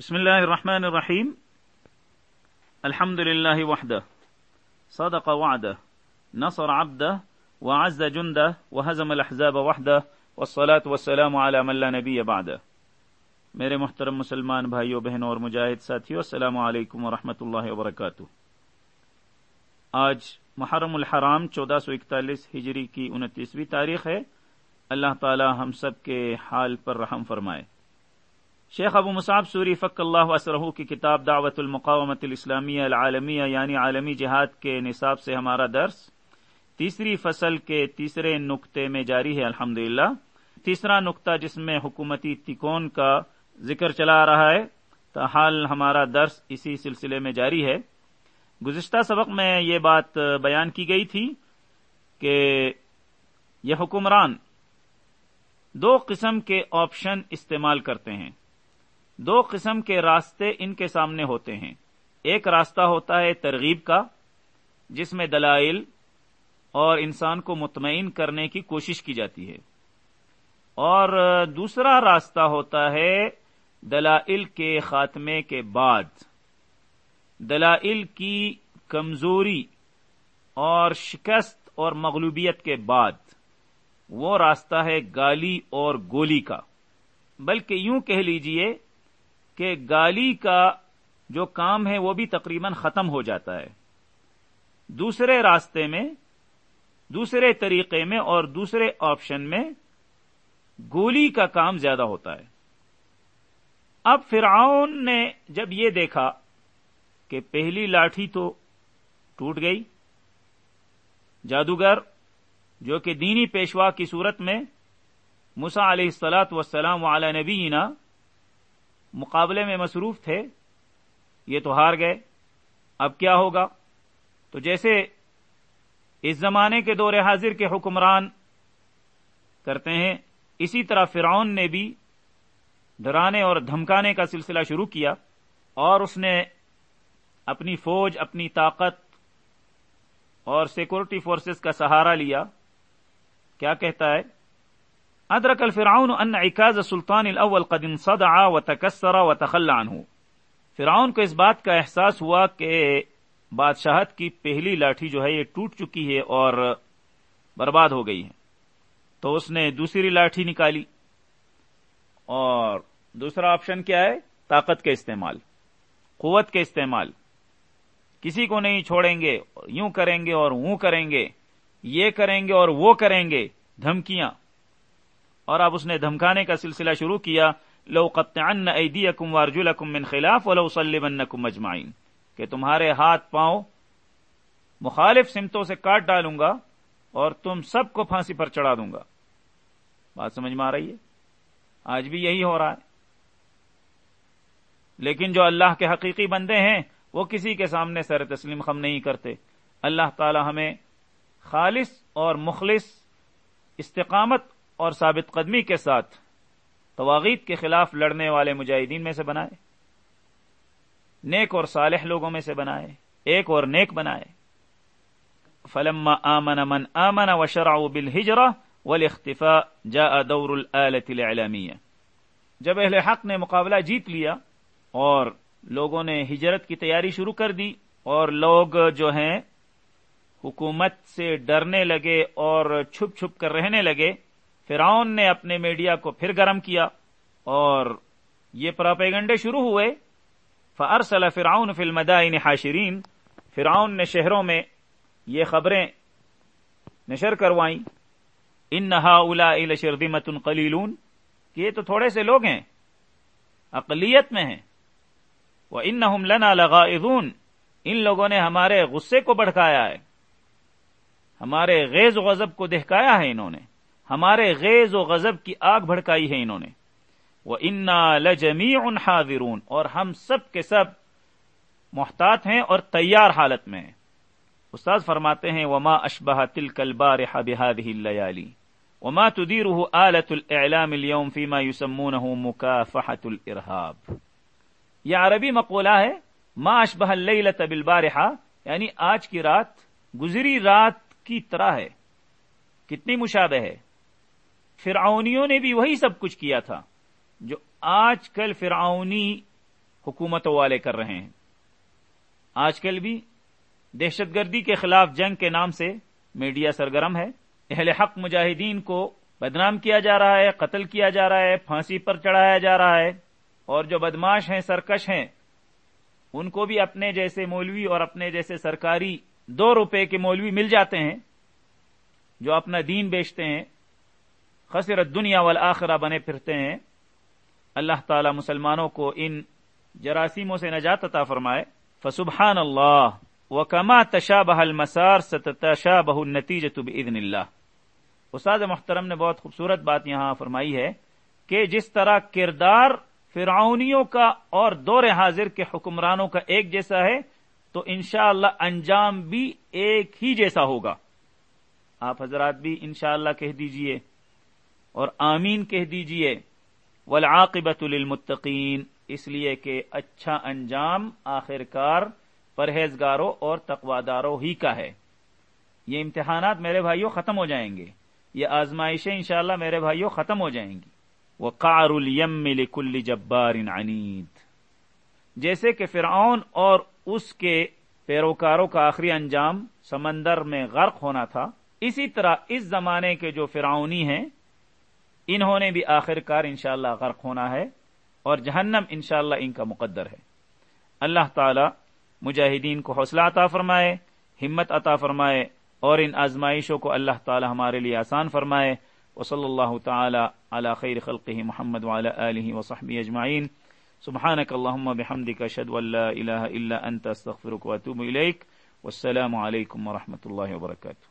بسم الله الرحمن الرحيم. الحمد لله وحده. صدق وعده. نصر عبده. وعز جنده. وهزم الأحزاب وحده. والصلاة والسلام على من لا نبي بعده. میرے محترم مسلمان بھائیوں بہنوں اور مجاہد ساتھیوں السلام علیکم ورحمۃ اللہ وبرکاتہ. آج محرم الحرام چودہ سو اکتالیس ہجری کی انتیسویں تاریخ ہے. اللہ تعالی ہم سب کے حال پر رحم فرمائے. شیخ ابو مصعب سوری فق اللہ اسرہ کی کتاب دعوت المقامت الاسلامیہ العالمیہ یعنی عالمی جہاد کے نصاب سے ہمارا درس۔ تیسری فصل کے تیسرے نقطے میں جاری ہے الحمد تیسرا نقطہ جس میں حکومتی تکون کا ذکر چلا رہا ہے تاحال ہمارا درس اسی سلسلے میں جاری ہے۔ گزشتہ سبق میں یہ بات بیان کی گئی تھی کہ یہ حکمران دو قسم کے آپشن استعمال کرتے ہیں۔ دو قسم کے راستے ان کے سامنے ہوتے ہیں۔ ایک راستہ ہوتا ہے ترغیب کا، جس میں دلائل اور انسان کو مطمئن کرنے کی کوشش کی جاتی ہے۔ اور دوسرا راستہ ہوتا ہے دلائل کے خاتمے کے بعد۔ دلائل کی کمزوری اور شکست اور مغلوبیت کے بعد۔ وہ راستہ ہے گالی اور گولی کا۔ بلکہ یوں کہہ لیجیے کہ گالی کا جو کام ہے وہ بھی تقریباً ختم ہو جاتا ہے۔ دوسرے راستے میں، دوسرے طریقے میں اور دوسرے آپشن میں گولی کا کام زیادہ ہوتا ہے۔ اب فرعون نے جب یہ دیکھا کہ پہلی لاٹھی تو ٹوٹ گئی، جادوگر جو کہ دینی پیشوا کی صورت میں مسا علیہ السلاط وسلام علیہ نبینا مقابلے میں مصروف تھے، یہ تو ہار گئے، اب کیا ہوگا؟ تو جیسے اس زمانے کے دور حاضر کے حکمران کرتے ہیں، اسی طرح فرعون نے بھی ڈرانے اور دھمکانے کا سلسلہ شروع کیا اور اس نے اپنی فوج، اپنی طاقت اور سیکورٹی فورسز کا سہارا لیا۔ کیا کہتا ہے؟ ادرک الفرعون ان عکاز سلطان الاول قد انصدع وتكسر وتخلى عنه. فرعون کو اس بات کا احساس ہوا کہ بادشاہت کی پہلی لاٹھی جو ہے یہ ٹوٹ چکی ہے اور برباد ہو گئی ہے۔ تو اس نے دوسری لاٹھی نکالی۔ اور دوسرا آپشن کیا ہے؟ طاقت کے استعمال۔ قوت کے استعمال۔ کسی کو نہیں چھوڑیں گے، یوں کریں گے اور وہ کریں گے، یہ کریں گے اور وہ کریں گے۔ دھمکیاں۔ اور اب اس نے دھمکانے کا سلسلہ شروع کیا، لو قطعن ایدیکم وارجلکم من خلاف ولو صلیبنکم مجمعین کہ تمہارے ہاتھ پاؤں مخالف سمتوں سے کاٹ ڈالوں گا اور تم سب کو پھانسی پر چڑھا دوں گا۔ بات سمجھ میں آ رہی ہے؟ آج بھی یہی ہو رہا ہے۔ لیکن جو اللہ کے حقیقی بندے ہیں، وہ کسی کے سامنے سر تسلیم خم نہیں کرتے۔ اللہ تعالی ہمیں خالص اور مخلص استقامت اور ثابت قدمی کے ساتھ تواغیت کے خلاف لڑنے والے مجاہدین میں سے بنائے، نیک اور صالح لوگوں میں سے بنائے، ایک اور نیک بنائے۔ فلما آمن من آمن وشرعوا بالهجرة والاختفاء جاء دور الآلة الإعلامية۔ جب اہل حق نے مقابلہ جیت لیا اور لوگوں نے ہجرت کی تیاری شروع کر دی اور لوگ جو ہیں حکومت سے ڈرنے لگے اور چھپ چھپ کر رہنے لگے فرعون نے اپنے میڈیا کو پھر گرم کیا اور یہ پراپیگنڈے شروع ہوئے۔ فرسل فرعون فی المدائن حاشرین فرعون نے شہروں میں یہ خبریں نشر کروائیں ان نہا الا شردمت قلیلون کہ یہ تو تھوڑے سے لوگ ہیں، اقلیت میں ہیں۔ وہ ان لنا لگا ان لوگوں نے ہمارے غصے کو بڑھکایا ہے۔ ہمارے غیظ غضب کو دہکایا ہے انہوں نے۔ ہمارے غیظ و غضب کی آگ بھڑکائی ہے انہوں نے۔ وہ انا لجمی ان اور ہم سب کے سب محتاط ہیں اور تیار حالت میں ہیں۔ استاد فرماتے ہیں، وما اشبہ تل کل بار لیالی وما تدیر آلت العلام اليوم فیما یوسمون مکافحت الارہاب یہ عربی مقولہ ہے، ما اشبہ اللیلت بالبارحہ یعنی آج کی رات گزری رات کی طرح ہے۔ کتنی مشابہ ہے۔ فرعونیوں نے بھی وہی سب کچھ کیا تھا جو آج کل فرعونی حکومتوں والے کر رہے ہیں۔ آج کل بھی دہشت گردی کے خلاف جنگ کے نام سے میڈیا سرگرم ہے۔ اہل حق مجاہدین کو بدنام کیا جا رہا ہے، قتل کیا جا رہا ہے، پھانسی پر چڑھایا جا رہا ہے۔ اور جو بدماش ہیں، سرکش ہیں، ان کو بھی اپنے جیسے مولوی اور اپنے جیسے سرکاری دو روپے کے مولوی مل جاتے ہیں جو اپنا دین بیچتے ہیں۔ خسرت دنیا والآخرہ بنے پھرتے ہیں۔ اللہ تعالی مسلمانوں کو ان جراثیموں سے نجات عطا فرمائے۔ فسبحان اللہ و کما تشا بحل مسار ستشا بہ نتیج تب اللہ۔ استاد محترم نے بہت خوبصورت بات یہاں فرمائی ہے کہ جس طرح کردار فرعونیوں کا اور دور حاضر کے حکمرانوں کا ایک جیسا ہے، تو انشاءاللہ اللہ انجام بھی ایک ہی جیسا ہوگا۔ آپ حضرات بھی انشاءاللہ اللہ کہہ دیجیے۔ اور آمین کہہ دیجیے والعاقبت للمتقین اس لیے کہ اچھا انجام آخر کار پرہیزگاروں اور تقواداروں ہی کا ہے۔ یہ امتحانات میرے بھائیوں ختم ہو جائیں گے۔ یہ آزمائشیں انشاءاللہ میرے بھائیوں ختم ہو جائیں گی۔ وہ الیم لکل جبار عنید جیسے کہ فرعون اور اس کے پیروکاروں کا آخری انجام سمندر میں غرق ہونا تھا، اسی طرح اس زمانے کے جو فرعونی ہیں انہوں نے بھی آخر کار انشاءاللہ غرق ہونا ہے اور جہنم انشاءاللہ ان کا مقدر ہے۔ اللہ تعالی مجاہدین کو حوصلہ عطا فرمائے، ہمت عطا فرمائے اور ان آزمائشوں کو اللہ تعالی ہمارے لیے آسان فرمائے۔ وصلی اللہ تعالی علی خیر خلقه محمد وعلى آله وصحبه اجمعین۔ سبحانك اللهم بحمدك اشهد ان لا اله الا انت استغفرك واتوب اليك والسلام عليكم ورحمه الله وبركاته